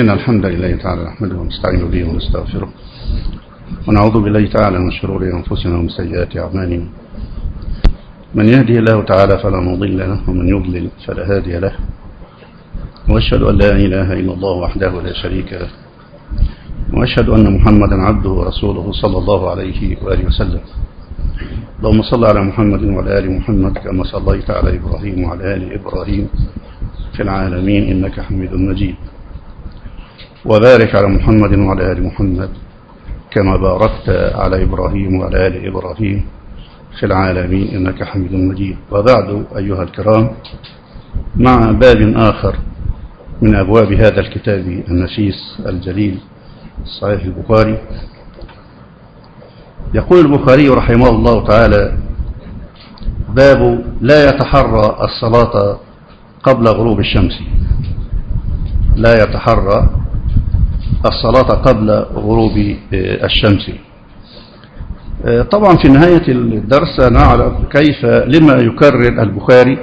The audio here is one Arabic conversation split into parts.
إن الحمد لله تعالى نحمده ونستعين به ونستغفره ونعوذ بالله تعالى من شرور أنفسنا ومن سيئات أعمالنا. من يهدي الله تعالى فلا مضل له ومن يضلل فلا هادي له. وأشهد أن لا إله إلا الله وحده لا شريك له. وأشهد أن محمدا عبده ورسوله صلى الله عليه وآله وسلم. اللهم صل على محمد وعلى آل محمد كما صليت على إبراهيم وعلى آل إبراهيم في العالمين إنك حميد مجيد. وبارك على محمد وعلى آل محمد كما باركت على إبراهيم وعلى آل إبراهيم في العالمين إنك حميد مجيد. وبعد أيها الكرام مع باب آخر من أبواب هذا الكتاب النفيس الجليل صحيح البخاري يقول البخاري رحمه الله تعالى باب لا يتحرى الصلاة قبل غروب الشمس. لا يتحرى الصلاة قبل غروب الشمس. طبعا في نهاية الدرس نعرف كيف لما يكرر البخاري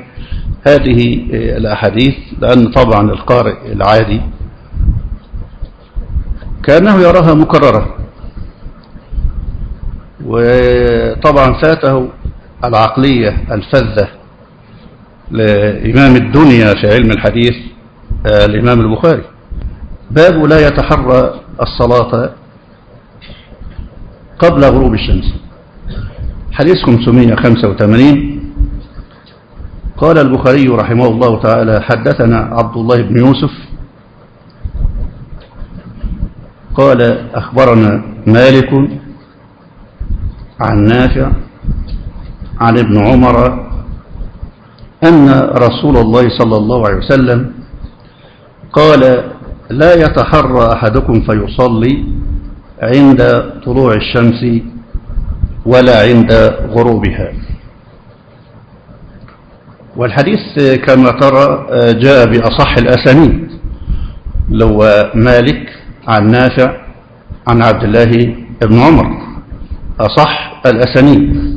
هذه الأحاديث لأن طبعا القارئ العادي كأنه يراها مكررة. وطبعا فاته العقلية الفذة لإمام الدنيا في علم الحديث الإمام البخاري. باب لا يتحرى الصلاة قبل غروب الشمس. حديث 585 قال البخاري رحمه الله تعالى حدثنا عبد الله بن يوسف. قال أخبرنا مالك عن نافع عن ابن عمر أن رسول الله صلى الله عليه وسلم قال لا يتحرى أحدكم فيصلي عند طلوع الشمس ولا عند غروبها. والحديث كما ترى جاء بأصح الأسانيد. لو مالك عن نافع عن عبد الله بن عمر. أصح الأسانيد.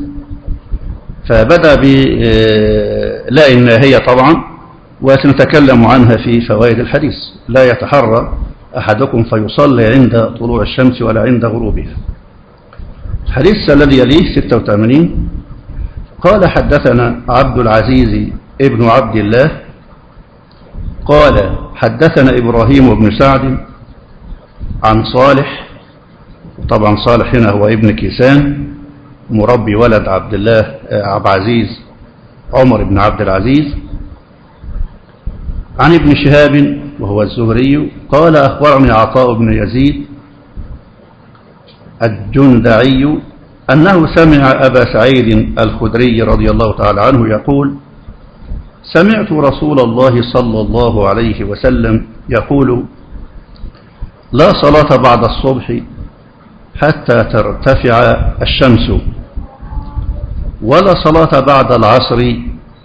فبدأ بلا الناهية طبعا وسنتكلم عنها في فوائد الحديث. لا يتحرى أحدكم فيصلي عند طلوع الشمس ولا عند غروبها. الحديث الذي يليه 86 قال حدثنا عبد العزيز ابن عبد الله. قال حدثنا إبراهيم بن سعد عن صالح. طبعا صالح هنا هو ابن كيسان مربي ولد عبد الله عبد العزيز عمر بن عبد العزيز. عن ابن شهاب وهو الزهري قال أخبرني عطاء بن يزيد الجندعي أنه سمع أبا سعيد الخدري رضي الله تعالى عنه يقول سمعت رسول الله صلى الله عليه وسلم يقول لا صلاة بعد الصبح حتى ترتفع الشمس ولا صلاة بعد العصر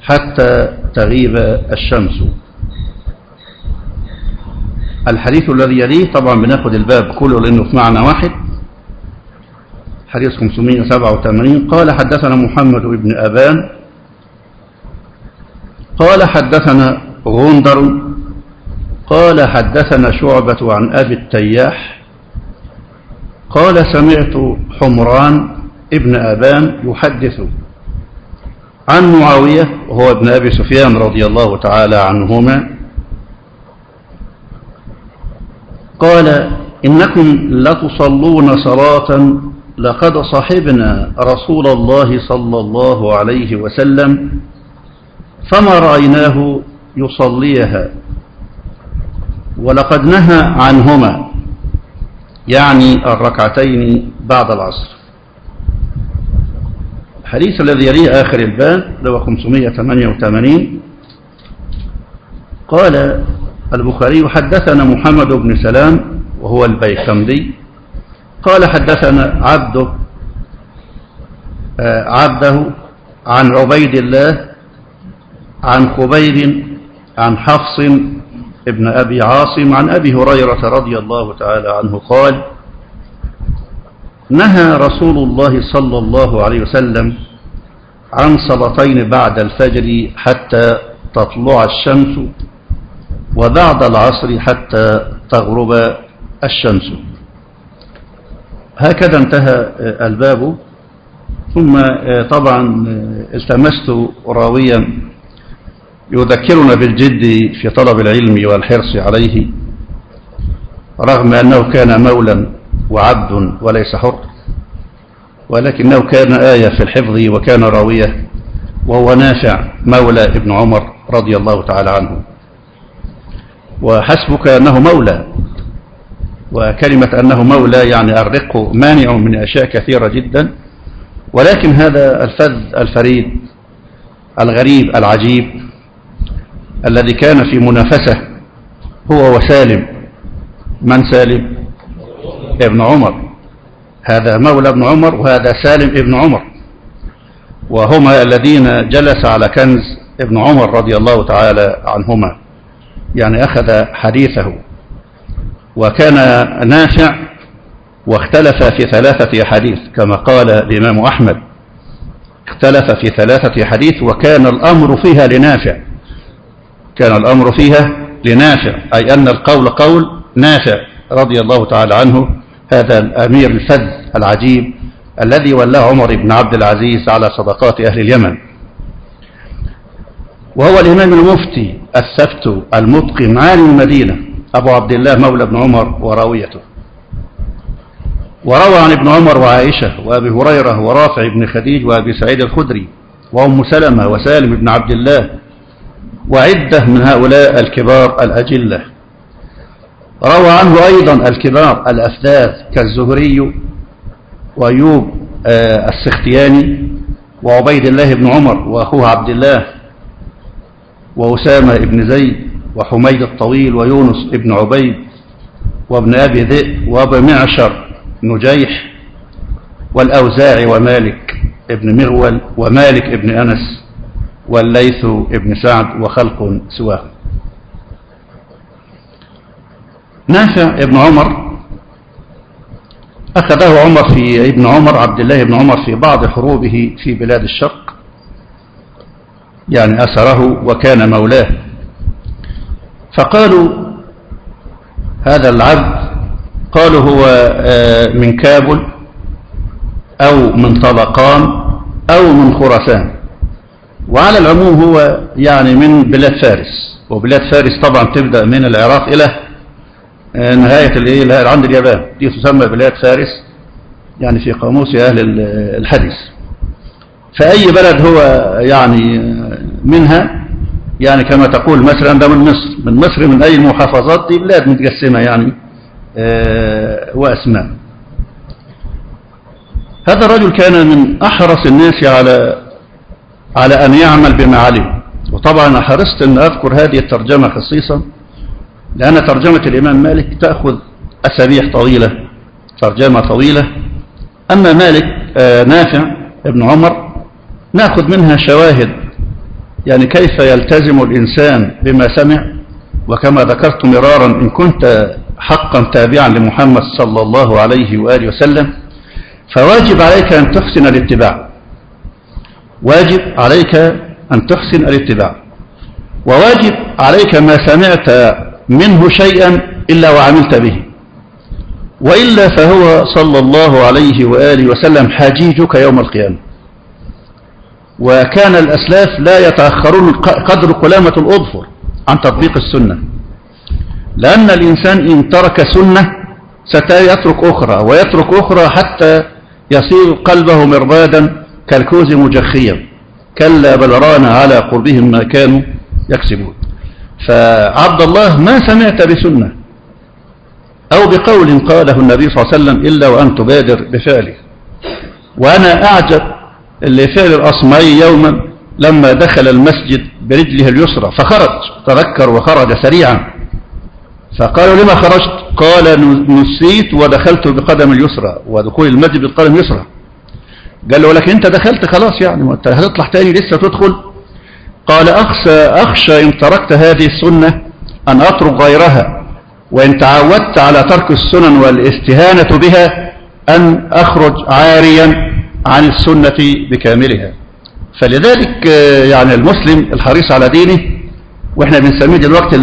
حتى تغيب الشمس. الحديث الذي يليه طبعا بناخد الباب كله لأنه في معنى واحد. حديث 587 قال حدثنا محمد بن أبان. قال حدثنا غندر. قال حدثنا شعبة عن أبي التياح. قال سمعت حمران ابن أبان يحدث عن معاوية وهو ابن أبي سفيان رضي الله تعالى عنهما. قال إنكم لتصلون صلاة لقد صحبنا رسول الله صلى الله عليه وسلم فما رأيناه يصليها ولقد نهى عنهما يعني الركعتين بعد العصر. الحديث الذي يليه آخر الباب لو 588 قال البخاري حدثنا محمد بن سلام وهو البيكندي قال حدثنا عبده عبده عن عبيد الله عن خبيب عن حفص ابن أبي عاصم عن أبي هريرة رضي الله تعالى عنه قال نهى رسول الله صلى الله عليه وسلم عن صلاتين بعد الفجر حتى تطلع الشمس وبعد العصر حتى تغرب الشمس. هكذا انتهى الباب. ثم طبعا التمست راويا يذكرنا بالجد في طلب العلم والحرص عليه رغم أنه كان مولا وعبد وليس حر ولكنه كان آية في الحفظ وكان راوية وهو نافع مولى ابن عمر رضي الله تعالى عنه. وحسبك أنه مولى. وكلمة أنه مولى يعني الرق مانع من أشياء كثيرة جدا. ولكن هذا الفذ الفريد الغريب العجيب الذي كان في منافسة هو وسالم. من سالم؟ ابن عمر. هذا مولى ابن عمر وهذا سالم ابن عمر. وهما الذين جلس على كنز ابن عمر رضي الله تعالى عنهما. يعني أخذ حديثه وكان نافع واختلف في ثلاثة حديث كما قال الإمام أحمد. اختلف في ثلاثة حديث وكان الأمر فيها لنافع. كان الأمر فيها لنافع أي أن القول قول نافع رضي الله تعالى عنه. هذا الأمير الفذ العجيب الذي ولاه عمر بن عبد العزيز على صدقات أهل اليمن. وهو الإمام المفتي الثبت المتقن عالم المدينة أبو عبد الله مولى بن عمر وراويته. وروى عن ابن عمر وعائشة وأبي هريرة ورافع بن خديج وأبي سعيد الخدري وأم سلمة وسالم بن عبد الله وعدة من هؤلاء الكبار الأجلة. روى عنه أيضا الكبار الأفذاذ كالزهري وأيوب السختياني وعبيد الله بن عمر وأخوه عبد الله وأسامة بن زيد وحميد الطويل ويونس بن عبيد وابن أبي ذئب وأبي معشر نجيح والأوزاعي ومالك ابن مغول ومالك ابن أنس والليث ابن سعد وخلق سواه. نافع ابن عمر أخذه عمر في ابن عمر عبد الله بن عمر في بعض حروبه في بلاد الشرق يعني أسره وكان مولاه. فقالوا هذا العبد قالوا هو من كابل أو من طلقان أو من خراسان. وعلى العموم هو يعني من بلاد فارس. وبلاد فارس طبعا تبدأ من العراق إلى نهاية الايه عند اليابان. دي تسمى بلاد فارس يعني في قاموس أهل الحديث. فأي بلد هو يعني منها يعني كما تقول مثلا ده من مصر من مصر من أي المحافظات دي بلاد متقسمة يعني وأسماء. هذا الرجل كان من أحرص الناس على على أن يعمل بما علم وطبعا حرصت أن أذكر هذه الترجمة خصيصا لأن ترجمة الإمام مالك تأخذ أسابيع طويلة ترجمة طويلة. أما مالك نافع ابن عمر نأخذ منها شواهد يعني كيف يلتزم الإنسان بما سمع؟ وكما ذكرت مرارا إن كنت حقا تابعا لمحمد صلى الله عليه وآله وسلم فواجب عليك أن تحسن الاتباع. واجب عليك أن تحسن الاتباع. وواجب عليك ما سمعت منه شيئا إلا وعملت به. وإلا فهو صلى الله عليه وآله وسلم حجيجك يوم القيامة. وكان الأسلاف لا يتأخرون قدر قلامة الأظفر عن تطبيق السنة. لأن الإنسان إن ترك سنة سيترك أخرى ويترك أخرى حتى يصير قلبه مربادا كالكوز مجخيا كلا بل ران على قلبهم ما كانوا يكسبون. فعبد الله ما سمعت بسنة أو بقول قاله النبي صلى الله عليه وسلم إلا وأن تبادر بفعله. وأنا أعجب لفعل الأصمعي يوما لما دخل المسجد برجله اليسرى فخرج تذكر وخرج سريعا. فقالوا لما خرجت؟ قال نسيت ودخلت بقدم اليسرى ودخول المسجد بالقدم اليسرى. قال له ولكن انت دخلت خلاص يعني انت هتطلع تاني لسه تدخل؟ قال أخشى, أخشى إن تركت هذه السنة أن أترك غيرها وإن تعودت على ترك السنن والاستهانة بها أن أخرج عاريا. عن السنة بكاملها. فلذلك يعني المسلم الحريص على دينه وإحنا بنسميه دلوقتي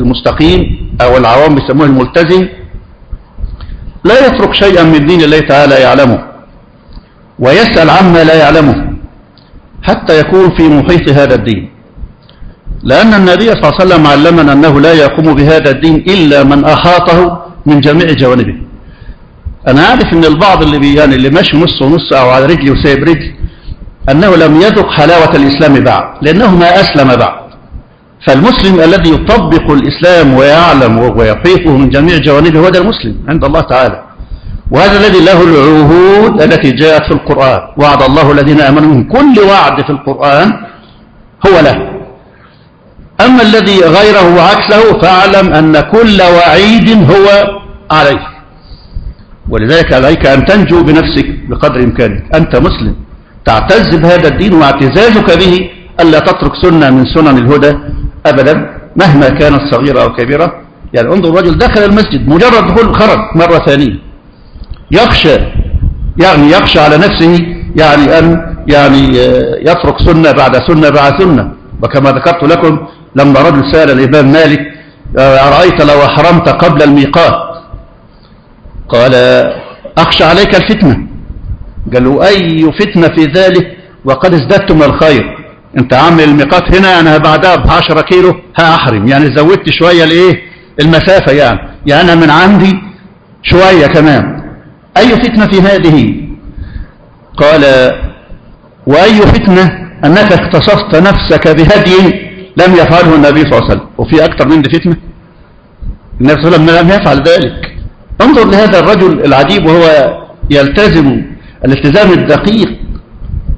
المستقيم أو العوام بيسموه الملتزم لا يترك شيئا من دين الله تعالى يعلمه ويسأل عما لا يعلمه حتى يكون في محيط هذا الدين. لأن النبي صلى الله عليه وسلم علمنا أنه لا يقوم بهذا الدين إلا من أحاطه من جميع جوانبه. أنا عارف أن البعض اللي يعني اللي ماشي نص ونص أو على رجلي وسايب رجل أنه لم يذق حلاوة الإسلام بعد لأنه ما أسلم بعد. فالمسلم الذي يطبق الإسلام ويعلم ويحيطه من جميع جوانبه هو المسلم عند الله تعالى. وهذا الذي له العهود التي جاءت في القرآن. وعد الله الذين آمنوا من كل وعد في القرآن هو له. أما الذي غيره وعكسه فاعلم أن كل وعيد هو عليه. ولذلك عليك أن تنجو بنفسك بقدر إمكانك. أنت مسلم. تعتز بهذا الدين واعتزازك به ألا تترك سنة من سنن الهدى أبدا مهما كانت صغيرة أو كبيرة. يعني انظر الرجل دخل المسجد مجرد دخول خرج مرة ثانية. يخشى يعني يخشى على نفسه يعني أن يعني يترك سنة بعد سنة بعد سنة. وكما ذكرت لكم لما رجل سأل الإمام مالك أرأيت لو أحرمت قبل الميقات؟ قال أخشى عليك الفتنة. قال له أي فتنة في ذلك؟ وقد ازددت من الخير. أنت عامل الميقات هنا يعني بعدها ب 10 كيلو هأحرم يعني زودت شوية الإيه؟ المسافة يعني. يعني من عندي شوية كمان. أي فتنة في هذه؟ قال وأي فتنة؟ أنك اختصصت نفسك بهدي لم يفعله النبي صلى الله عليه وسلم. وفي أكثر من دي فتنة؟ النبي صلى الله عليه وسلم لم يفعل ذلك. انظر لهذا الرجل العجيب وهو يلتزم الالتزام الدقيق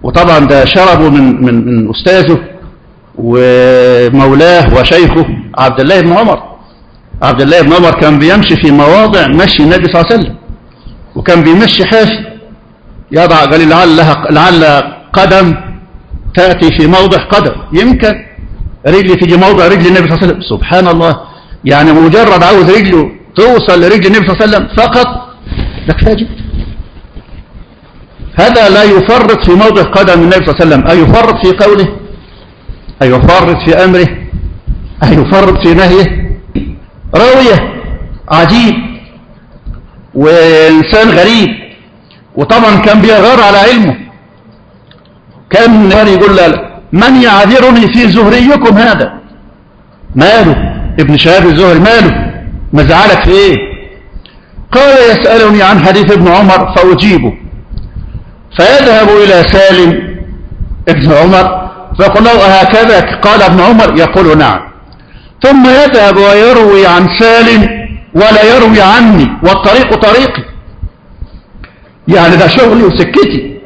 وطبعا ده شربه من, من, من أستاذه ومولاه وشيخه عبد الله بن عمر. عبد الله بن عمر كان بيمشي في مواضع مشي النبي صلى الله عليه وسلم وكان بيمشي حافي يضع قال لعل, لعل قدم تأتي في موضع قدم يمكن رجلي تيجي موضع رجل النبي صلى الله عليه وسلم. سبحان الله يعني مجرد عاوز رجله توصل لرجل النبي صلى الله عليه وسلم فقط ده كفايه هذا لا يفرط في موضع قدم النبي صلى الله عليه وسلم. أيفرط في قوله؟ أيفرط في أمره؟ أيفرط في نهيه؟ راوية عجيب. وإنسان غريب. وطبعا كان بيغار على علمه. كان يقول له من يعذرني في زهريكم هذا؟ ماله؟ ابن شهاب الزهري ماله؟ مزعلك إيه قال يسألني عن حديث ابن عمر فأجيبه. فيذهب إلى سالم ابن عمر فيقول له هكذا قال ابن عمر يقول نعم. ثم يذهب ويروي عن سالم ولا يروي عني والطريق طريقي. يعني ده شغلي وسكتي.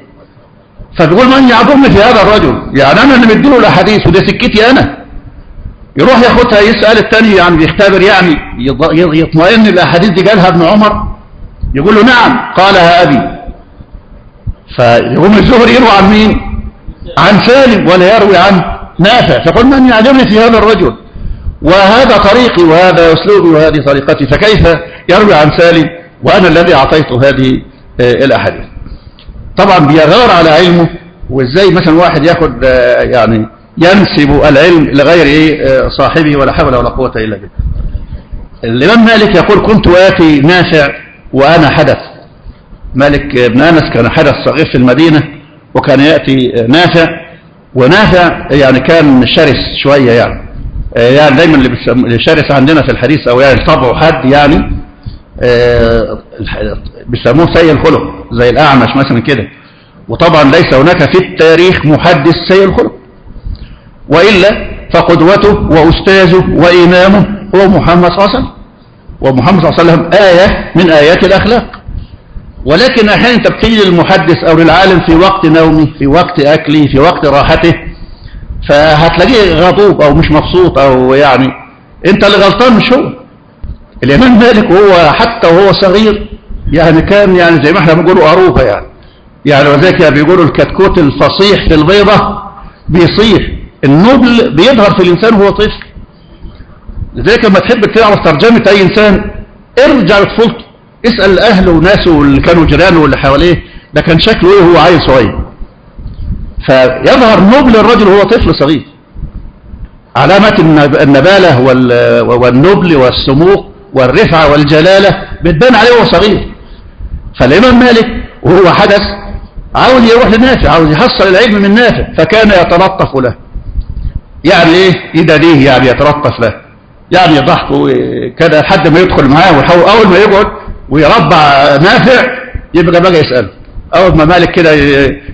فبيقول من يعذرني في هذا الرجل؟ يعني أنا اللي مديله الأحاديث وده سكتي أنا. يروح ياخدها يسأل التاني يعني بيختبر يعني يطمئن الأحاديث دي قالها ابن عمر يقول له نعم قالها أبي. فيقوم الزهري يروي عن مين؟ عن سالم ولا يروي عن نافع. فقل من يعجبني في هذا الرجل؟ وهذا طريقي وهذا أسلوبي وهذه طريقتي فكيف يروي عن سالم؟ وأنا الذي أعطيته هذه الأحاديث. طبعا بيغار على علمه وإزاي مثلا واحد ياخد يعني ينسب العلم لغير صاحبه ولا حول ولا قوة إلا بالله. الإمام مالك يقول كنت آتي نافع وأنا حدث. مالك بن أنس كان حدث صغير في المدينة وكان يأتي نافع. ونافع يعني كان شرس شوية يعني. يعني دايما اللي شرس عندنا في الحديث أو يعني طبعه حد يعني بيسموه سيء الخلق زي الأعمش مثلا كده. وطبعا ليس هناك في التاريخ محدث سيء الخلق. وإلا فقدوته وأستاذه وإمامه هو محمد صلى الله عليه وسلم. ومحمد صلى الله عليه وسلم آية من آيات الأخلاق. ولكن أحيانا أنت بتيجي للمحدث أو للعالم في وقت نومه في وقت أكله في وقت راحته فهتلاقيه غضوب أو مش مبسوط أو يعني أنت اللي غلطان مش هو. الإمام مالك وهو حتى وهو صغير يعني كان يعني زي ما إحنا بنقولوا أروبة يعني. يعني وذلك بيقولوا الكتكوت الفصيح في البيضة بيصيح. النبل بيظهر في الإنسان وهو طفل. لذلك لما تحب تعرف ترجمة أي إنسان ارجع لطفولته. اسأل أهله وناسه اللي كانوا جيرانه واللي حواليه ده كان شكله إيه وهو عيل صغير. فيظهر نبل الرجل وهو طفل صغير. علامة النبالة والنبل والسموق والرفعة والجلالة بتبان عليه وهو صغير. فالإمام مالك وهو حدث عاوز يروح لنافع عاوز يحصل العلم من نافع فكان يتلطف له. يعني إيه؟ ليه يعني يتلطف له يعني يضحكوا كده لحد ما يدخل معاه ويحاول أول ما يقعد ويربع نافع يبقى بقى يسأله أول ما مالك كده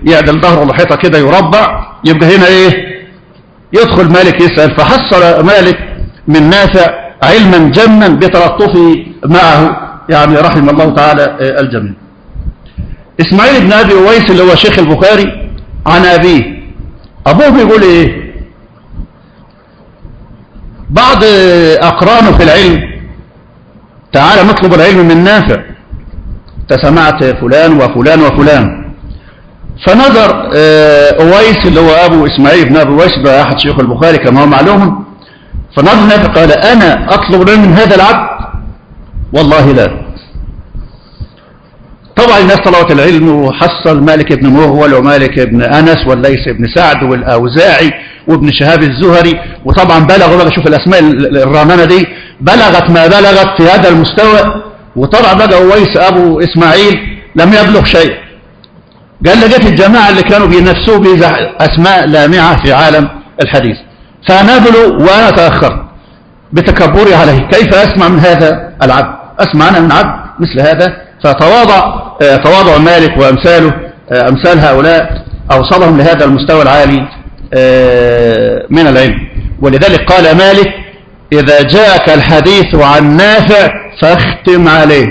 يعدل ظهره الحيطة كده يربع يبقى هنا إيه؟ يدخل مالك يسأل. فحصل مالك من نافع علما جما بتلطفه معه. يعني رحم الله تعالى الجميع. إسماعيل بن أبي أويس اللي هو شيخ البخاري عن أبيه. أبوه بيقول إيه؟ بعض أقرانه في العلم تعالى نطلب العلم من نافع. تسمعت فلان وفلان وفلان. فنظر أويس اللي هو أبو إسماعيل بن أبي أويس ده أحد شيوخ البخاري كما هو معلوم. فنظر نافع قال أنا أطلب العلم من هذا العبد؟ والله لا. طبعا الناس طلبت العلم وحصل مالك بن مغول ومالك بن أنس والليث بن سعد والأوزاعي. وابن شهاب الزهري وطبعا بلغوا بقى شوف الأسماء الرامنة دي بلغت ما بلغت في هذا المستوى وطبعا بقى أويس أبو إسماعيل لم يبلغ شيء. قال لقيت الجماعة اللي كانوا بينافسوا بأسماء لامعة في عالم الحديث. فنبلوا وأنا تأخرت بتكبري عليه. كيف أسمع من هذا العبد؟ أسمع أنا من عبد مثل هذا؟ فتواضع تواضع مالك وأمثاله أمثال هؤلاء أوصلهم لهذا المستوى العالي. من العلم. ولذلك قال مالك إذا جاءك الحديث عن نافع فاختم عليه.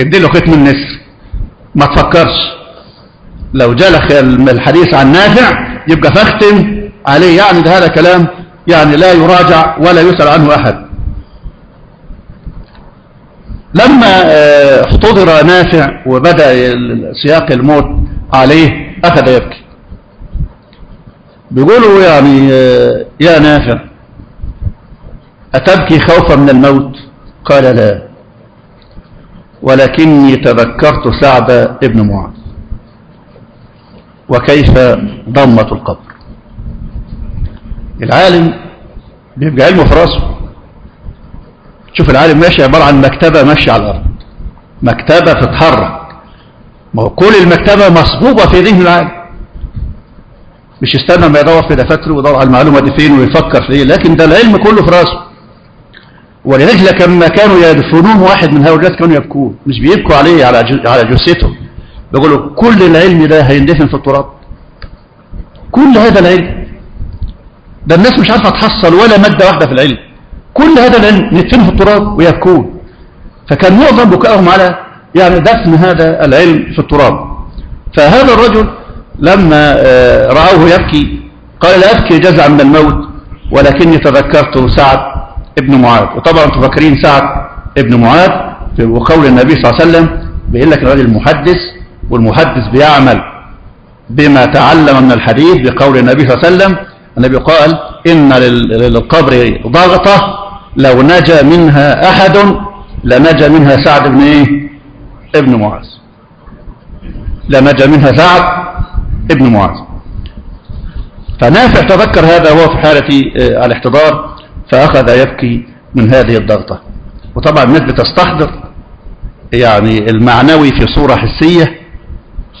ادي له ختم النسر. ما تفكرش. لو جالك الحديث عن نافع يبقى فاختم عليه. يعني هذا كلام يعني لا يراجع ولا يسأل عنه أحد. لما احتضر نافع وبدأ سياق الموت عليه أخذ يبكي. بيقولوا يعني يا نافع أتبكي خوفا من الموت؟ قال لا ولكني تذكرت سعد ابن معاذ. وكيف ضمة القبر؟ العالم بيبقى علمه في راسه. شوف العالم ماشي عبارة عن مكتبة ماشية على الأرض. مكتبة تتحرك. ما هو كل المكتبة مصبوبة في ذهن العالم. مش يستنى ما يدور في دفاتره ويدور على المعلومة دي فين ويفكر في إيه لكن ده العلم كله في راسه. ولذلك لما كانوا يدفنون واحد من هؤلاء كانوا يبكون مش بيبكوا عليه على على جثته بيقولوا كل العلم ده هيندفن في التراب. كل هذا العلم. ده الناس مش عارفة تحصل ولا مادة واحدة في العلم. كل هذا العلم يدفن في التراب ويبكون. فكان معظم بكائهم على يعني دفن هذا العلم في التراب. فهذا الرجل لما رأوه يبكي قال لا أبكي جزعا من الموت ولكني تذكرت سعد ابن معاذ. وطبعا تفكرين سعد ابن معاذ وقول النبي صلى الله عليه وسلم بيقول لك الرجل المحدث والمحدث بيعمل بما تعلم من الحديث بقول النبي صلى الله عليه وسلم. النبي قال إن للقبر ضغطة لو نجا منها أحد لنجا منها سعد بن إيه؟ ابن معاذ. لنجا منها سعد ابن معاذ. فنافع تذكر هذا وهو في حالة الاحتضار فأخذ يبكي من هذه الضغطة. وطبعا الناس بتستحضر يعني المعنوي في صورة حسية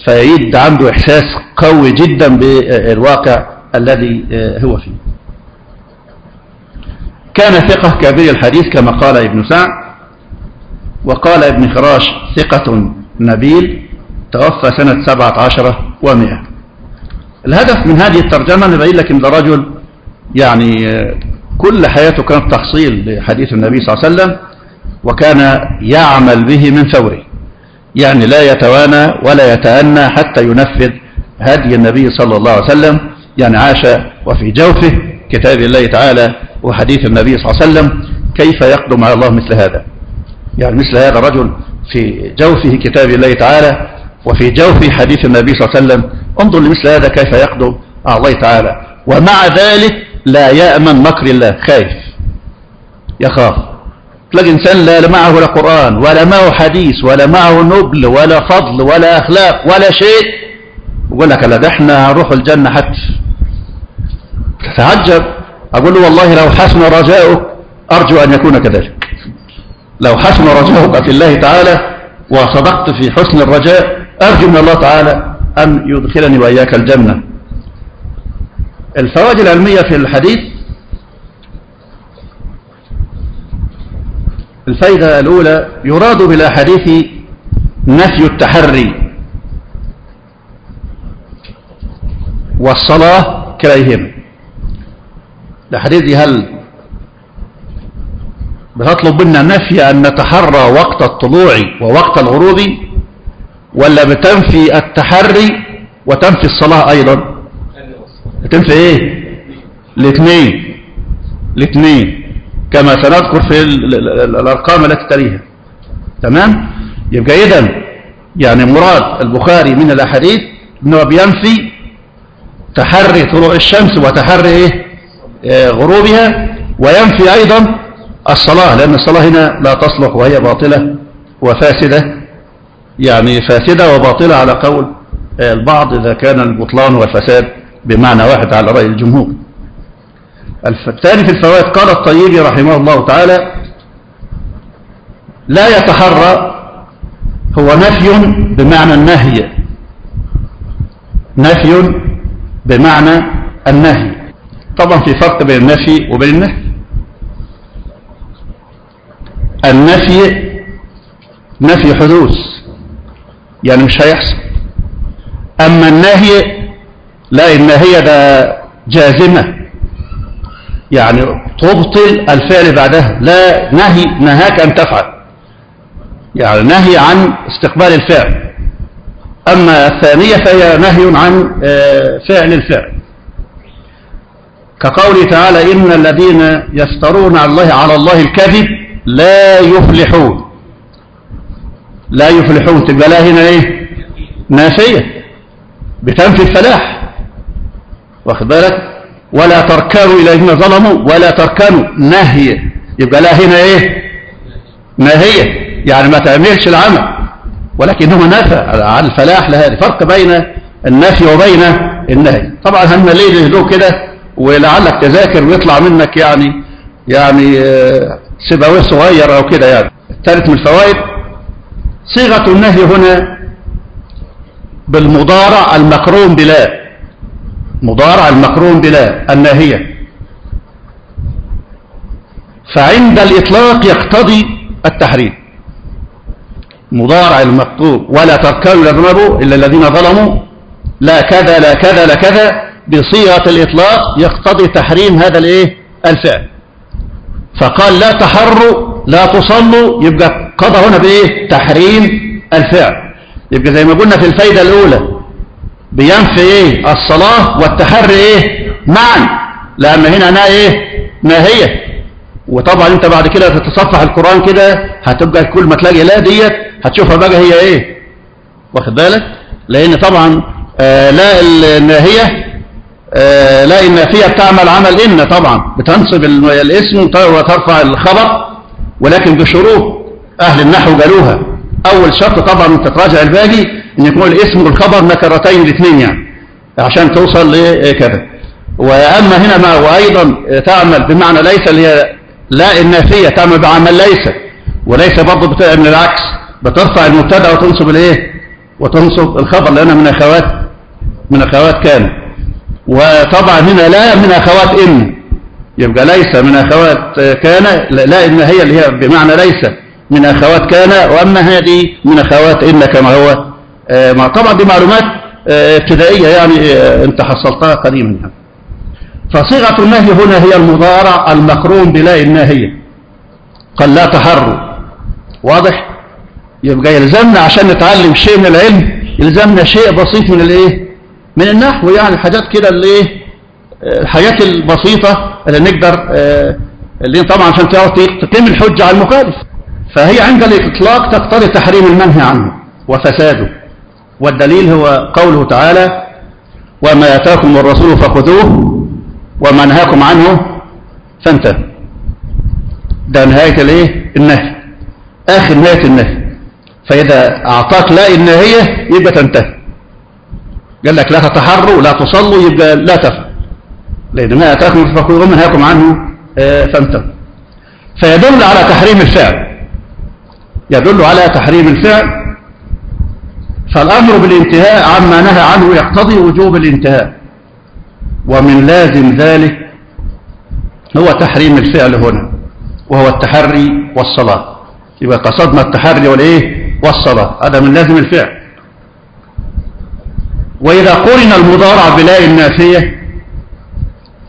فيد عنده إحساس قوي جدا بالواقع الذي هو فيه. كان ثقة كبير الحديث كما قال ابن سعد وقال ابن خراش ثقة نبيل توفى سنة سبعة عشر ومئة الهدف من هذه الترجمة نبين لك إن ده رجل يعني كل حياته كانت تحصيل لحديث النبي صلى الله عليه وسلم وكان يعمل به من فوره. يعني لا يتوانى ولا يتأنى حتى ينفذ هدي النبي صلى الله عليه وسلم. يعني عاش وفي جوفه كتاب الله تعالى وحديث النبي صلى الله عليه وسلم. كيف يقدم على الله مثل هذا؟ يعني مثل هذا الرجل في جوفه كتاب الله تعالى وفي جوفه حديث النبي صلى الله عليه وسلم انظر لمثل هذا كيف يقدم على الله تعالى. ومع ذلك لا يأمن مكر الله. خايف. يخاف تلاقي إنسان لا معه لا قرآن ولا معه حديث ولا معه نبل ولا فضل ولا أخلاق ولا شيء. يقول لك لا ده إحنا هنروح الجنة حتف تتعجب. أقول له والله لو حسن رجاؤك أرجو أن يكون كذلك. لو حسن رجاؤك في الله تعالى وصدقت في حسن الرجاء أرجو من الله تعالى أن يدخلني وإياك الجنة. الفوائد العلمية في الحديث. الفائدة الأولى يراد بالأحاديث نفي التحري. والصلاة كليهما الحديث دي هل بتطلب منا نفي أن نتحرى وقت الطلوع ووقت الغروب؟ ولا بتنفي التحري وتنفي الصلاة أيضا. تنفي إيه؟ الاثنين. الاثنين. كما سنذكر في الأرقام التي تليها. تمام؟ يبقى إذا يعني مراد البخاري من الأحاديث أنه بينفي تحري طلوع الشمس وتحري إيه؟ آه غروبها وينفي أيضا الصلاة لأن الصلاة هنا لا تصلح وهي باطلة وفاسدة. يعني فاسدة وباطلة على قول البعض إذا كان البطلان والفساد بمعنى واحد على رأي الجمهور. الثاني في الفوائد قال الطيبي رحمه الله تعالى لا يتحرى هو نفي بمعنى النهي. نفي بمعنى النهي. طبعا في فرق بين النفي وبين النهي. النفي نفي حدوث. يعني مش هيحصل. أما النهي لا النهي ده جازمة. يعني تبطل الفعل بعدها. لا نهي نهاك أن تفعل. يعني نهي عن استقبال الفعل. أما الثانية فهي نهي عن فعل الفعل. كقوله تعالى إن الذين يفترون على الله على الله الكذب لا يفلحون. لا يفلحون تبقى لا هنا إيه نافية بتنفي الفلاح. واخد بالك؟ ولا تركنوا إلى الذين ظلموا ولا تركنوا نهي يبقى لا هنا إيه؟ ناهية. يعني ما تعملش العمل. ولكنه نفى عن الفلاح لهذا فرق بين النفي وبين النهي. طبعا هم ليه له كده؟ ولعلك تذاكر ويطلع منك يعني يعني سبويه صغير أو كده يعني. الثالث من الفوائد صيغة النهي هنا بالمضارع المقرون بلا مضارع المقرون بلا الناهية. فعند الإطلاق يقتضي التحريم. مضارع المقرون ولا تركنوا يذنبوا إلا الذين ظلموا. لا كذا لا كذا لا كذا. بصيغة الإطلاق يقتضي تحريم هذا الإيه؟ الفعل. فقال لا تحروا لا تصلوا يبقى قضى هنا بإيه؟ تحريم الفعل. يبقى زي ما قلنا في الفايدة الأولى بينفي إيه؟ الصلاة والتحري إيه؟ معا. لأن هنا أنا إيه؟ ناهية. وطبعا أنت بعد كده تتصفح القرآن كده هتبقى كل ما تلاقي لا ديت هتشوفها بقى هي إيه؟ واخد بالك؟ لأن طبعا آه لا الناهية آه لا النافية بتعمل عمل إن طبعا. بتنصب الاسم وترفع الخبر ولكن بشروط. أهل النحو قالوها. أول شرط طبعا أنت تراجع الباقي إن يكون الاسم والخبر نكرتين الاثنين يعني عشان توصل لكذا وأما هنا ما وأيضا تعمل بمعنى ليس اللي هي لا النافية تعمل بعمل ليس. وليس برضه بتعمل العكس بترفع المبتدأ وتنصب الإيه؟ وتنصب الخبر لأنها من أخوات من أخوات كان. وطبعا هنا لا من أخوات إن يبقى ليس من أخوات كان لا إن هي اللي هي بمعنى ليس. من أخوات كان وأما هذه من أخوات إن كما هو آه طبعا دي معلومات آه ابتدائية يعني آه أنت حصلتها قديما يعني. فصيغة النهي هنا هي المضارع المقرون بلا الناهية. قال لا تحروا واضح؟ يبقى يلزمنا عشان نتعلم شيء من العلم يلزمنا شيء بسيط من الإيه؟ من النحو يعني حاجات كده اللي إيه؟ الحاجات البسيطة اللي نقدر اللي طبعا عشان تعرف تقيم الحجة على المخالف. فهي عند الإطلاق تقتضي تحريم المنهي عنه وفساده. والدليل هو قوله تعالى وما أتاكم الرسول فخذوه وما نهاكم عنه فانتهوا. ده نهاية الإيه؟ النهي. آخر نهاية النهي. فإذا أعطاك لا النهاية يبقى تنتهي. قال لك لا تتحروا لا تصلوا يبقى لا تفعل. لأن ما أتاكم فخذوا وما نهاكم عنه آه، فانتهوا. فيدل على تحريم الفعل. يدل على تحريم الفعل. فالأمر بالانتهاء عما نهى عنه يقتضي وجوب الانتهاء. ومن لازم ذلك هو تحريم الفعل هنا وهو التحري والصلاة. يبقى قصدنا التحري والإيه؟ والصلاة. هذا من لازم الفعل. وإذا قرن المضارع بلاء النافية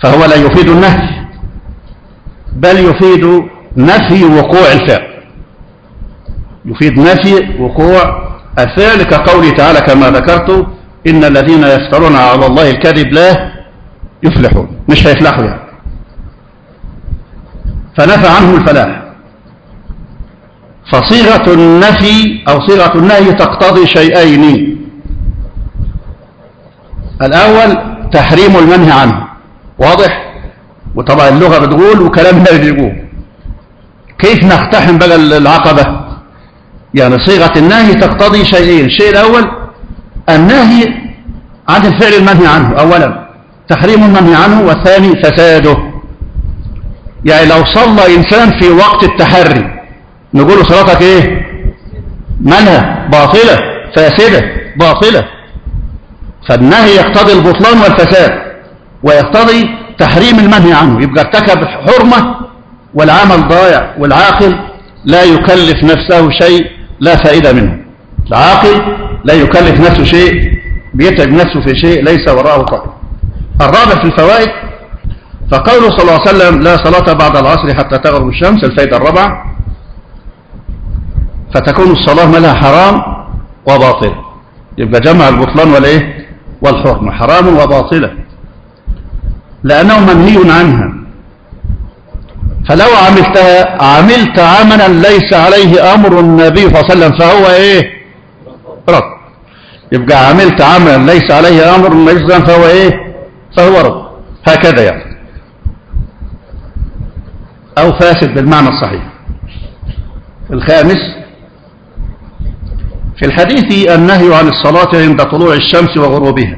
فهو لا يفيد النهي بل يفيد نفي وقوع الفعل. يفيد نفي وقوع الفعل كقوله تعالى كما ذكرت إن الذين يفترون على الله الكذب لا يفلحون. مش هيفلحوا يعني. فنفى عنه الفلاح. فصيغة النفي أو صيغة النهي تقتضي شيئين. الأول تحريم المنهي عنه. واضح؟ وطبعا اللغة بتقول وكلام النبي بيقول. كيف نقتحم بقى العقبة؟ يعني صيغة النهي تقتضي شيئين. الشيء الأول النهي عن الفعل المنهي عنه أولا تحريم المنهي عنه والثاني فساده. يعني لو صلى إنسان في وقت التحري نقول له صلاتك إيه؟ منها باطلة فاسدة باطلة. فالنهي يقتضي البطلان والفساد ويقتضي تحريم المنهي عنه. يبقى ارتكب حرمة والعمل ضايع والعاقل لا يكلف نفسه شيء. لا فائدة منه. العاقل لا يكلف نفسه شيء بيتعب نفسه في شيء ليس وراءه طائل الرابع في الفوائد فقوله صلى الله عليه وسلم لا صلاة بعد العصر حتى تغرب الشمس الفائدة الرابعة فتكون الصلاة مالها حرام وباطلة. يبقى جمع البطلان والإيه؟ والحرمة حرام وباطلة. لأنه منهي عنها. فلو عملتها عملت عملا ليس عليه أمر النبي صلى الله عليه وسلم فهو إيه؟ رد. يبقى عملت عملا ليس عليه أمر النبي صلى الله عليه وسلم فهو إيه؟ فهو رد. هكذا يعني. أو فاسد بالمعنى الصحيح. الخامس في الحديث النهي عن الصلاة عند طلوع الشمس وغروبها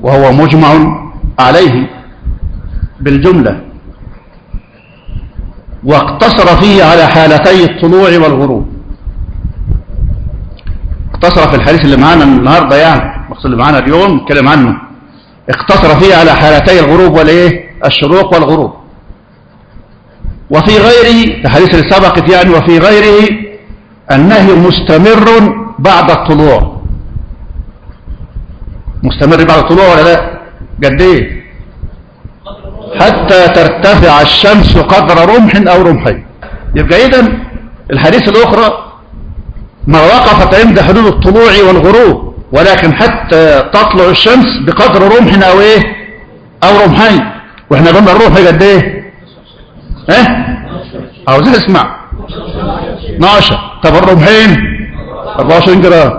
وهو مجمع عليه بالجملة. واقتصر فيه على حالتي الطلوع والغروب. اقتصر في الحديث اللي معانا النهاردة يعني المقصود اللي معانا اليوم نتكلم عنه. اقتصر فيه على حالتي الغروب والإيه؟ الشروق والغروب. وفي غيره الحديث اللي سبقت يعني وفي غيره النهي مستمر بعد الطلوع. مستمر بعد الطلوع ولا لا؟ قد إيه؟ حتى ترتفع الشمس قدر رمح أو رمحين. يبقى إذا الحديث الأخرى ما وقفت عند حدود الطلوع والغروب ولكن حتى تطلع الشمس بقدر رمح أو إيه؟ أو رمحين. وإحنا قلنا الرمح قد إيه؟ إيه؟ عاوز اسمع 12 طب الرمحين؟ 24 جرام.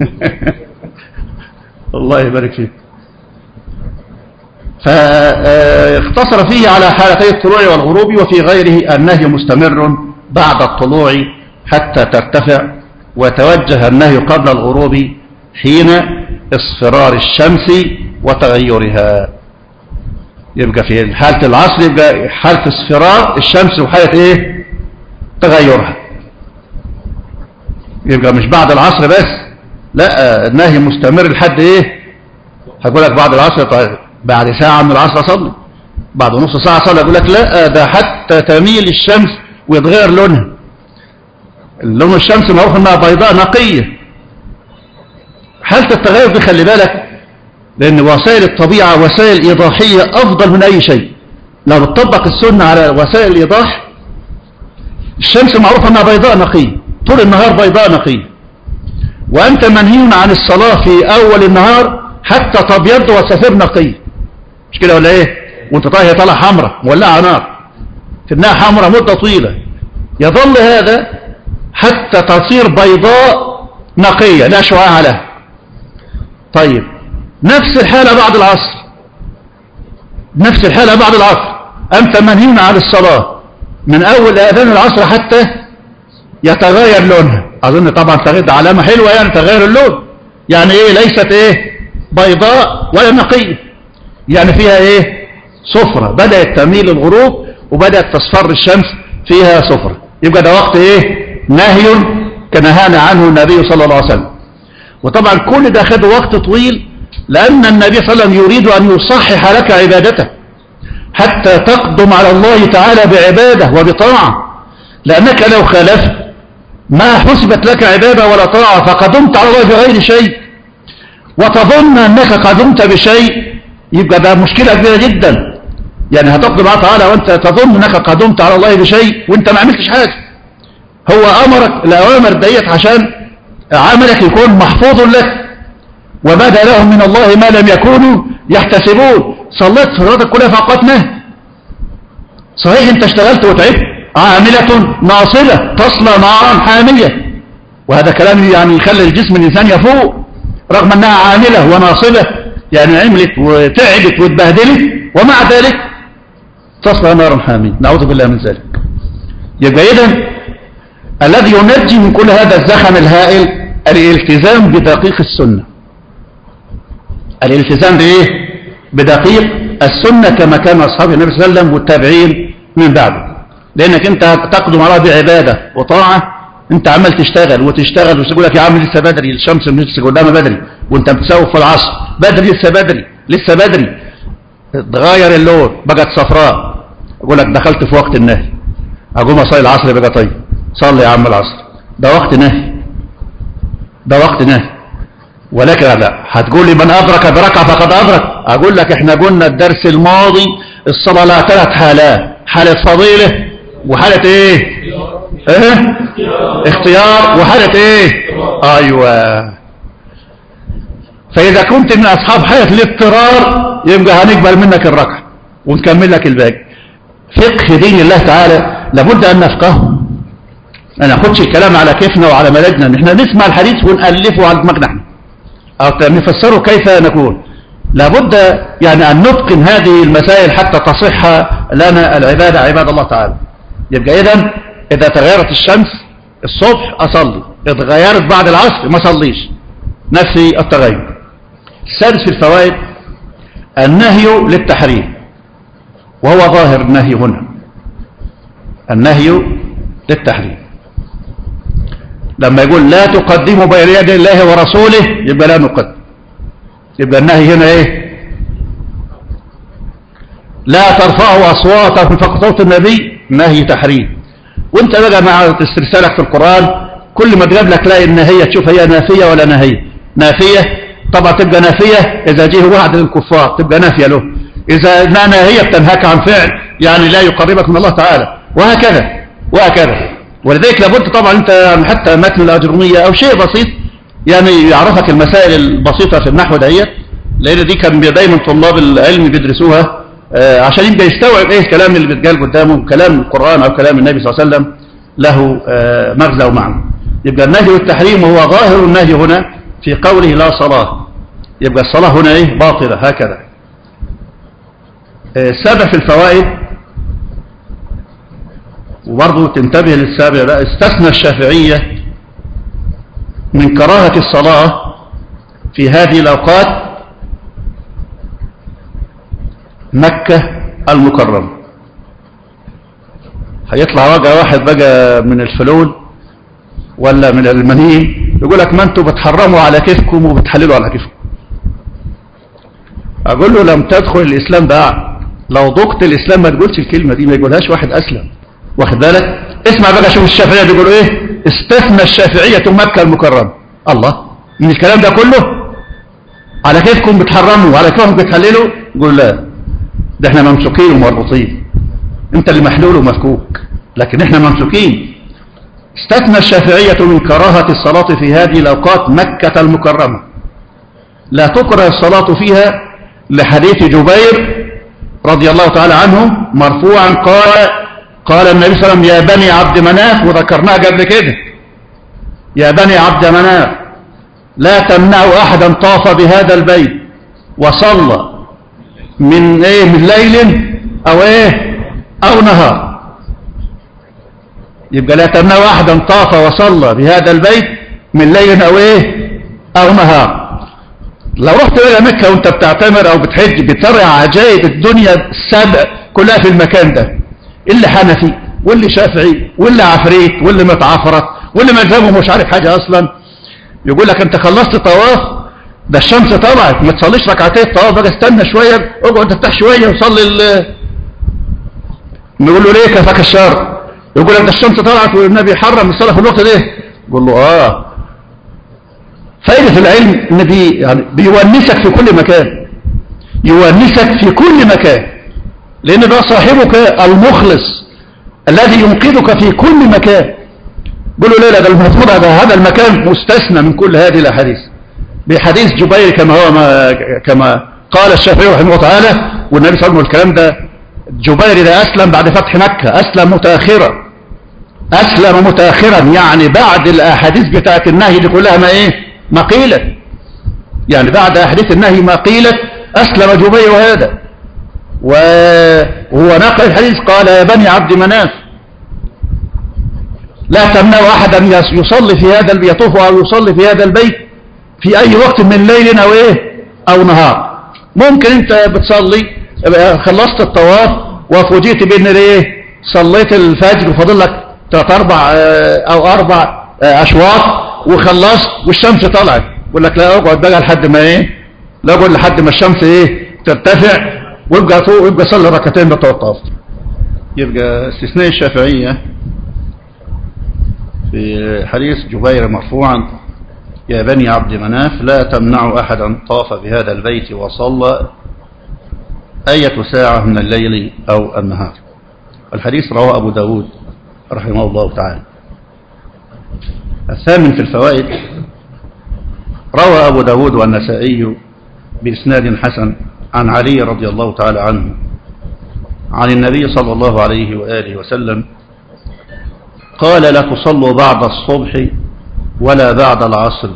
الله يبارك فيك. فاختصر فيه على حالتي الطلوع والغروب وفي غيره النهي مستمر بعد الطلوع حتى ترتفع وتوجه النهي قبل الغروب حين اصفرار الشمس وتغيرها. يبقى في حالة العصر يبقى حالة اصفرار الشمس وحالة إيه؟ تغيرها. يبقى مش بعد العصر بس لا النهي مستمر لحد إيه؟ هقول لك بعد العصر طيب. بعد ساعة من العصر أصلي بعد نص ساعة صلي يقول لك لا ده حتى تميل الشمس ويتغير لونها. لون الشمس معروف انها بيضاء نقية حالة التغير دي خلي بالك لأن وسائل الطبيعة وسائل إيضاحية أفضل من أي شيء. لو بتطبق السنة على وسائل الإيضاح الشمس معروف أنها بيضاء نقية طول النهار بيضاء نقية وأنت منهي عن الصلاة في أول النهار حتى تبيض وسفير نقية مش كده ولا إيه؟ وانت طالع طالع حمراء مولعة نار. في انها حمراء مده طويلة. يظل هذا حتى تصير بيضاء نقية لا شعاع لها. طيب نفس الحالة بعد العصر. نفس الحالة بعد العصر. انت منهي عن الصلاة. من أول أذان العصر حتى يتغير لونها. أظن طبعا تغير ده علامة حلوة يعني تغير اللون. يعني إيه؟ ليست إيه؟ بيضاء ولا نقية. يعني فيها إيه؟ صفرة بدأت تميل الغروب وبدأت تصفر الشمس فيها صفرة يبقى ده وقت إيه؟ نهي كنهانا عنه النبي صلى الله عليه وسلم. وطبعا كل ده خد وقت طويل لأن النبي صلى الله عليه وسلم يريد أن يصحح لك عبادته حتى تقدم على الله تعالى بعبادة وبطاعة. لأنك لو خالفت ما حسبت لك عبادة ولا طاعة فقدمت على الله بغير شيء وتظن أنك قدمت بشيء يبقى ده مشكلة كبيرة جدا. يعني هتقدم على تعالى وأنت تظن أنك قدمت على الله بشيء وأنت ما عملتش حاجة. هو أمرك الأوامر ديت عشان عملك يكون محفوظ لك. وبدأ لهم من الله ما لم يكونوا يحتسبون. صليت صلاتك كلها في اوقات صحيح أنت اشتغلت وتعبت. عاملة ناصبة تصلى نارا حامية. وهذا كلام يعني يخلي الجسم الإنسان يفوق. رغم أنها عاملة وناصبة يعني عملت وتعبت واتبهدلت ومع ذلك تصلى نارا حامية. نعوذ بالله من ذلك. يبقى إذن الذي ينجي من كل هذا الزخم الهائل الالتزام بدقيق السنة. الالتزام بإيه؟ بدقيق السنة كما كان أصحاب النبي صلى الله عليه وسلم والتابعين من بعده. لأنك أنت تقدم على بعبادة وطاعة أنت عمال تشتغل وتشتغل وتقول لك يا عم لسه بدري الشمس لسه قدامها بدري وأنت بتسوق في العصر. بدري لسه بدري لسه بدري. تغير اللون بقت صفراء. أقول لك دخلت في وقت النهي. أقوم أصلي العصر بقى طيب. صلي يا عم العصر. ده وقت نهي. ده وقت نهي. ولكن لا هتقول لي من أدرك بركعة فقد أدرك. أقول لك إحنا قلنا الدرس الماضي الصلاة لها ثلاث حالات حالة فضيلة وحالة إيه؟ إيه؟ اختيار وحالة إيه؟ أيوه. فإذا كنت من أصحاب حالة الاضطرار يبقى هنقبل منك الركعة ونكمل لك الباقي. فقه دين الله تعالى لابد أن نفقهه ما ناخدش الكلام على كيفنا وعلى مزاجنا. إحنا نسمع الحديث ونألفه على دماغنا إحنا. أو نفسره كيف نكون لابد يعني أن نتقن هذه المسائل حتى تصح لنا العبادة عباد الله تعالى. يبقى إذا إذا تغيرت الشمس الصبح أصلي. إذا تغيرت بعد العصر ما صليش نفس التغير السادس في الفوائد النهي للتحريم وهو ظاهر النهي هنا. النهي للتحريم. لما يقول لا تقدموا بين يدي الله ورسوله يبقى لا نقدم. يبقى النهي هنا إيه؟ لا ترفعوا أصواتكم فوق صوت النبي نهي تحريم. وانت بقى مع استرسالك في القرآن كل ما تجيب لك تلاقي النهية تشوف هي نافية ولا نهية. نافية؟ طبعا تبقى نافية إذا جه واحد من الكفار تبقى نافية له. إذا ما ناهية بتنهاك عن فعل يعني لا يقربك من الله تعالى. وهكذا وهكذا. ولذلك لابد طبعا أنت حتى متن الأجرمية أو شيء بسيط يعني يعرفك المسائل البسيطة في النحو دهيت لأن دي كان دايما طلاب العلم بيدرسوها آه، عشان يبقى يستوعب إيه الكلام اللي بيتقال قدامه كلام القرآن أو كلام النبي صلى الله عليه وسلم له آه، مغزى ومعنى. يبقى النهي والتحريم هو ظاهر النهي هنا في قوله لا صلاة. يبقى الصلاة هنا إيه؟ باطلة هكذا. آه، السابع في الفوائد وبرضه تنتبه للسابع ده استثنى الشافعية من كراهة الصلاة في هذه الأوقات مكة المكرمة. هيطلع بقى واحد بقى من الفلول ولا من المنين يقول لك ما أنتوا بتحرموا على كيفكم وبتحللوا على كيفكم. أقول له لم تدخل الإسلام بعد لو ضقت الإسلام ما تقولش الكلمة دي ما يقولهاش واحد أسلم. واخد بالك؟ اسمع بقى شوف الشافعية بيقولوا إيه؟ استثنى الشافعية مكة المكرمة الله. من الكلام ده كله؟ على كيفكم بتحرموا وعلى كيفكم بتحللوا يقول لا. ده إحنا ممسوكين ومربوطين. أنت اللي محلول ومفكوك. لكن إحنا ممسوكين. استثنى الشافعية من كراهة الصلاة في هذه الأوقات مكة المكرمة. لا تكره الصلاة فيها لحديث جبير رضي الله تعالى عنه مرفوعا قال قال النبي صلى الله عليه وسلم يا بني عبد مناف. وذكرناها قبل كده. يا بني عبد مناف لا تمنعوا أحدا طاف بهذا البيت وصلى من إيه من ليل أو إيه أو نهار. يبقى لا تمنعوا أحدا طاف وصلى بهذا البيت من ليل أو إيه أو نهار. لو رحت بقى مكة وأنت بتعتمر أو بتحج بترى عجائب الدنيا السبع كلها في المكان ده اللي حنفي واللي شافعي واللي عفريت واللي متعفرت واللي مذهبه مش عارف حاجة أصلا. يقول لك أنت خلصت طواف ده الشمس طلعت ما تصليش ركعتين الطواف بقى استنى شوية اقعد تفتح شوية وصلي ال. نقول له ليه كفاك الشر يقول لك ده الشمس طلعت والنبي حرم الصلاة في الوقت ده. يقول له آه فائدة العلم إن بي يعني بيونسك في كل مكان. يونسك في كل مكان. لأن ده صاحبك المخلص الذي ينقذك في كل مكان. قل له لا ده المفروض هذا هذا المكان مستثنى من كل هذه الأحاديث. بحديث جبير كما هو ما كما قال الشافعي رحمه الله تعالى والنبي صلى الله عليه وسلم الكلام ده جبير ده أسلم بعد فتح مكة أسلم متأخرا. أسلم متأخرا يعني بعد الأحاديث بتاعت النهي دي كلها ما إيه؟ ما قيلت يعني بعد أحاديث النهي ما قيلت أسلم جبير هذا وهو نقل الحديث قال يا بني عبد مناف لا تمنعوا أحدا يصلي في هذا يطوف أو يصلي في هذا البيت في أي وقت من ليل أو إيه؟ أو نهار. ممكن أنت بتصلي خلصت الطواف وفوجئت بأن إيه؟ صليت الفجر وفاضل لك ثلاث أربع أو أربع أشواط. وخلصت والشمس طلعت. يقول لك لا أقعد بقى لحد ما إيه؟ لا أقعد لحد ما الشمس إيه؟ ترتفع ويبقى فوق ويبقى صلي ركعتين بتوع الطواف يبقى استثناء الشافعية في حديث جبير مرفوعا يا بني عبد مناف لا تمنعوا أحدا طاف بهذا البيت وصلى أية ساعة من الليل أو النهار. الحديث رواه أبو داود رحمه الله تعالى. الثامن في الفوائد. روى أبو داود والنسائي بإسناد حسن عن علي رضي الله تعالى عنه عن النبي صلى الله عليه وآله وسلم قال لا تصلوا بعد الصبح ولا بعد العصر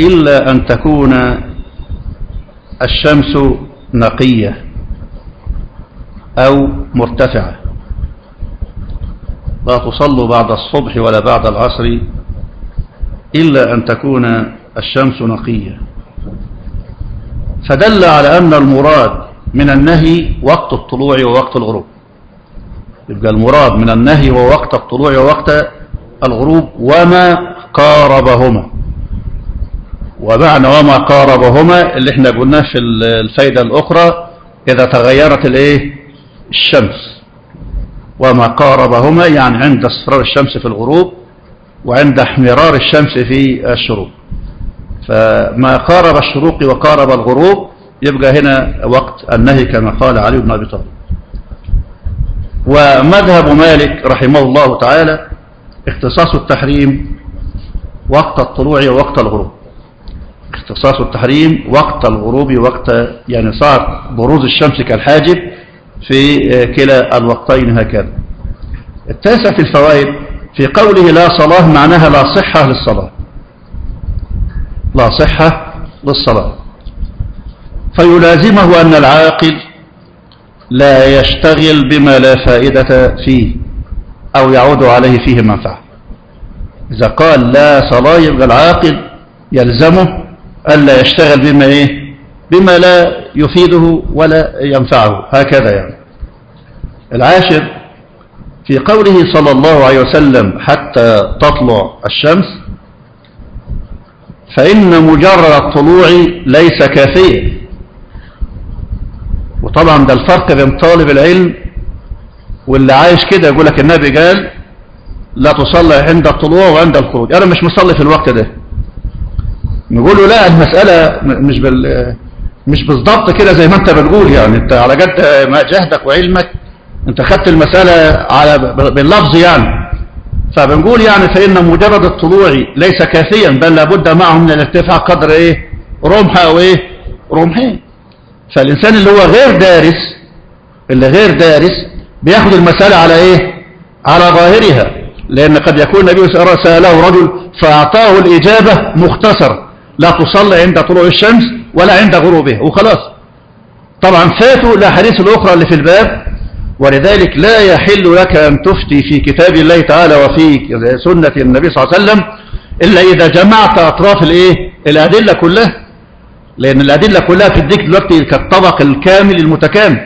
إلا أن تكون الشمس نقية أو مرتفعة. لا تصلوا بعد الصبح ولا بعد العصر إلا أن تكون الشمس نقية. فدل على أن المراد من النهي وقت الطلوع ووقت الغروب. يبقى المراد من النهي هو وقت الطلوع ووقت الغروب وما قاربهما. ومعنى وما قاربهما اللي إحنا قلناه في الفايدة الأخرى إذا تغيرت الإيه؟ الشمس. وما قاربهما يعني عند اصفرار الشمس في الغروب وعند احمرار الشمس في الشروق. فما قارب الشروق وقارب الغروب يبقى هنا وقت النهي كما قال علي بن أبي طالب. ومذهب مالك رحمه الله تعالى اختصاص التحريم وقت الطلوع ووقت الغروب. اختصاص التحريم وقت الغروب وقت يعني صار بروز الشمس كالحاجب في كلا الوقتين هكذا. التاسع في الفوائد في قوله لا صلاة معناها لا صحة للصلاة. لا صحة للصلاة. فيلازمه أن العاقل لا يشتغل بما لا فائدة فيه أو يعود عليه فيه منفعة. إذا قال لا صلاة يبقى العاقل يلزمه ألا يشتغل بما إيه؟ بما لا يفيده ولا ينفعه. هكذا يعني. العاشر في قوله صلى الله عليه وسلم حتى تطلع الشمس فإن مجرد الطلوع ليس كافيا. وطبعا ده الفرق بين طالب العلم واللي عايش كده يقول لك النبي قال لا تصلي عند الطلوع وعند الخروج. أنا مش مصلي في الوقت ده. نقول له لا المسألة مش بال مش بالضبط كده زي ما انت بتقول يعني. انت على قد ما جهدك وعلمك انت خدت المسألة على باللفظ يعني. فبنقول يعني فإن مجرد الطلوع ليس كافيا بل لابد معه من الارتفاع قدر إيه؟ رمح أو إيه؟ رمحين. فالإنسان اللي هو غير دارس اللي غير دارس بياخد المسألة على إيه؟ على ظاهرها. لأن قد يكون النبي سأله رجل فأعطاه الإجابة مختصرة. لا تصلي عند طلوع الشمس ولا عند غروبها وخلاص. طبعا فاتوا الأحاديث الأخرى اللي في الباب ولذلك لا يحل لك أن تفتي في كتاب الله تعالى وفي سنة النبي صلى الله عليه وسلم إلا إذا جمعت أطراف الإيه؟ الأدلة كلها. لأن الأدلة كلها تديك دلوقتي كالطبق الكامل المتكامل.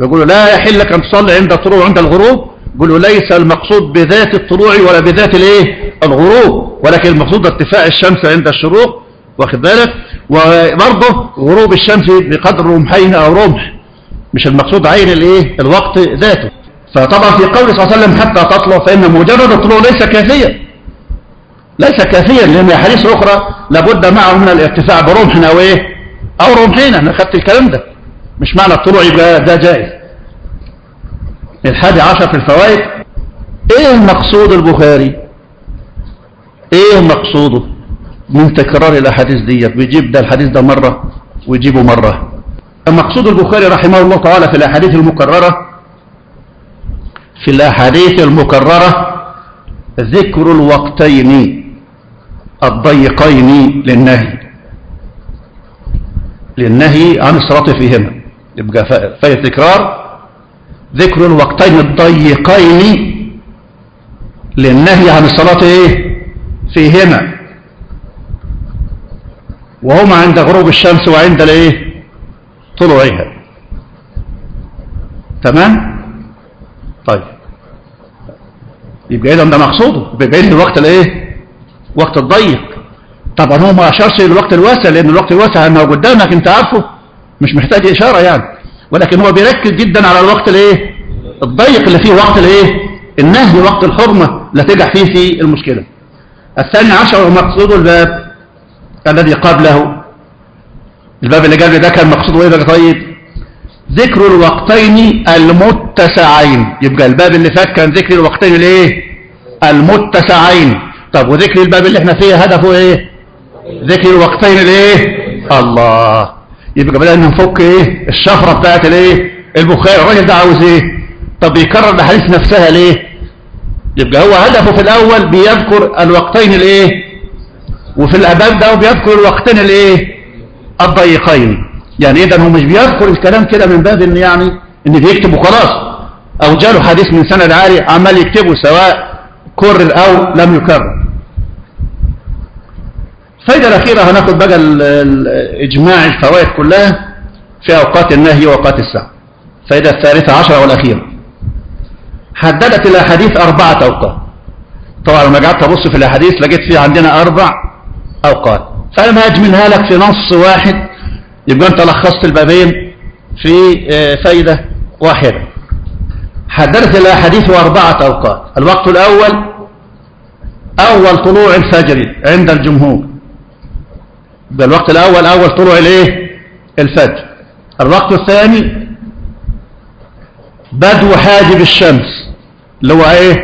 يقولوا لا يحل لك أن تصلي عند الطلوع وعند الغروب. يقولوا ليس المقصود بذات الطلوع ولا بذات الإيه؟ الغروب. ولكن المقصود ارتفاع الشمس عند الشروق. واخد بالك؟ وبرضه غروب الشمس بقدر رمحين أو رمح. مش المقصود عين الإيه؟ الوقت ذاته. فطبعا في قول صلى الله عليه وسلم حتى تطلع فإن مجرد الطلوع ليس كافيا. ليس كافيا لأن احاديث أخرى لابد معه من الارتفاع برمح أو إيه؟ أو رمحين أنا خدت الكلام ده. مش معنى الطلوع يبقى ده جائز. الحادي عشر في الفوائد. إيه مقصود البخاري؟ إيه مقصوده؟ من تكرار الأحاديث ديت بيجيب ده الحديث ده مرة ويجيبه مرة. مقصود البخاري رحمه الله تعالى في الأحاديث المكررة في الأحاديث المكررة ذكر الوقتين الضيقين للنهي للنهي عن الصلاة فيهما. يبقى فاية تكرار ذكر الوقتين الضيقين للنهي عن الصلاة فيهما. وهما عند غروب الشمس وعند الإيه؟ طلوعها. تمام؟ طيب. يبقى اذا ده مقصوده. بيبين الوقت الإيه؟ وقت الضيق. طبعا هو ما اشارش للوقت الواسع لأن الوقت الواسع أنه قدامك أنت عارفه. مش محتاج إشارة يعني. ولكن هو بيركز جدا على الوقت الإيه؟ الضيق اللي فيه وقت الإيه؟ النهي وقت الحرمه لا تجح فيه في المشكلة. الثاني عشر مقصود الباب. الذي قبله. الباب اللي قبل ده كان مقصوده إيه طيب ذكر الوقتين المتسعين. يبقى الباب اللي فات كان ذكر الوقتين الايه المتسعين. طب وذكر الباب اللي إحنا فيه هدفه إيه؟ ذكر الوقتين الايه الله. يبقى بدأنا نفك إيه؟ الشفرة بتاعت الايه البخاري. الراجل ده عاوز إيه؟ طب يكرر الأحاديث نفسها ليه؟ يبقى هو هدفه في الأول بيذكر الوقتين الايه وفي الاباب ده بيذكر الوقتين الايه الضيقين. يعني اذا هو مش بيذكر الكلام كده من باب ان يعني ان بيكتب وخلاص أو جاله حديث من سند عالي عمال يكتبه سواء كرر أو لم يكرر. الفائدة الأخيرة هناخد بقى إجماع الفوائد كلها في أوقات النهي وأوقات الساعة. الفائدة الثالثة عشرة والأخيرة. حددت الأحاديث أربعة أوقات. طبعا لما قعدت أبص في الأحاديث لقيت فيه عندنا أربع أوقات فلما أجملها لك في نص واحد؟ يبقى أنت لخصت البابين في فائدة واحدة. حددت الأحاديث أربعة أوقات. الوقت الأول أول طلوع الفجر عند الجمهور. ده الوقت الأول أول طلوع الايه الفجر. الوقت الثاني بدو حاجب الشمس. اللي هو إيه؟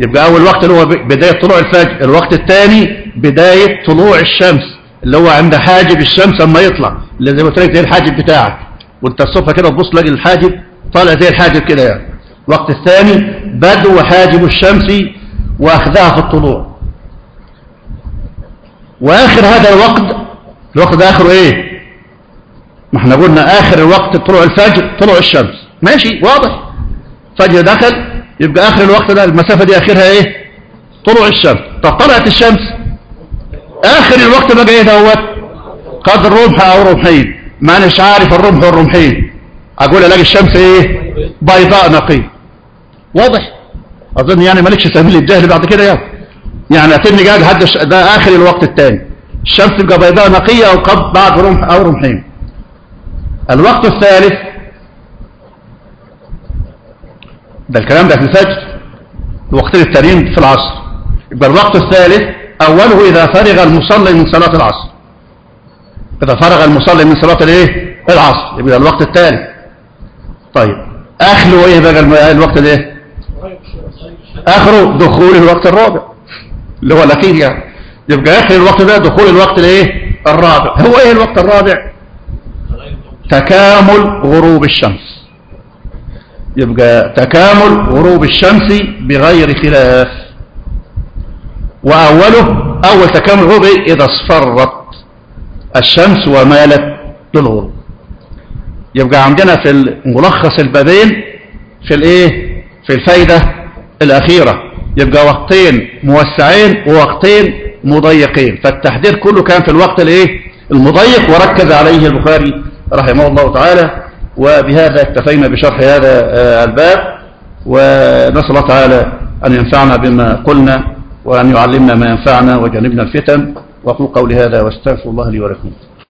يبقى أول وقت اللي هو بداية طلوع الفجر. الوقت الثاني بداية طلوع الشمس اللي هو عند حاجب الشمس أما يطلع اللي زي ما قلت لك زي الحاجب بتاعك. وأنت الصبح كده تبص تلاقي الحاجب طالع زي الحاجب كده يعني. الوقت الثاني بدو حاجب الشمس وأخذها في الطلوع. وآخر هذا الوقت الوقت ده آخره إيه؟ ما إحنا قلنا آخر الوقت طلوع الفجر طلوع الشمس. ماشي واضح. فجر دخل يبقى آخر الوقت ده المسافة دي آخرها إيه؟ طلوع الشمس. طب طلعت الشمس آخر الوقت بقى إيه دوت؟ قدر رمح أو رمحين. ما اناش عارف الرمح والرمحين. أقول الاقي الشمس إيه؟ بيضاء نقي. واضح؟ أظن يعني مالكش سبيل الجهل بعد كده يعني يعني أتني قاعد لحد ده آخر الوقت الثاني الشمس تبقى بيضاء نقيه أو قد بعد رمح أو رمحين. الوقت الثالث. ده الكلام ده في الفجر. الوقتين التانيين في العصر. يبقى الوقت الثالث أوله إذا فرغ المصلي من صلاة العصر. إذا فرغ المصلي من صلاة الإيه؟ العصر. يبقى الوقت الثالث طيب. آخره إيه بقى الوقت ده آخره دخول الوقت الرابع. اللي هو الاخير يعني. يبقى آخر الوقت ده دخول الوقت الإيه؟ الرابع. هو إيه الوقت الرابع؟ تكامل غروب الشمس. يبقى تكامل غروب الشمس بغير خلاف. وأوله أول تكامل ربعي إذا اصفرت الشمس ومالت للغروب. يبقى عندنا في ملخص البابين في الإيه؟ في الفايدة الأخيرة. يبقى وقتين موسعين ووقتين مضيقين. فالتحذير كله كان في الوقت الإيه؟ المضيق وركز عليه البخاري رحمه الله تعالى. وبهذا اكتفينا بشرح هذا آه، الباب. ونسأل الله تعالى أن ينفعنا بما قلنا. وأن يعلمنا ما ينفعنا وجنبنا الفتن وقل قولي هذا واستغفر الله لي ولكم.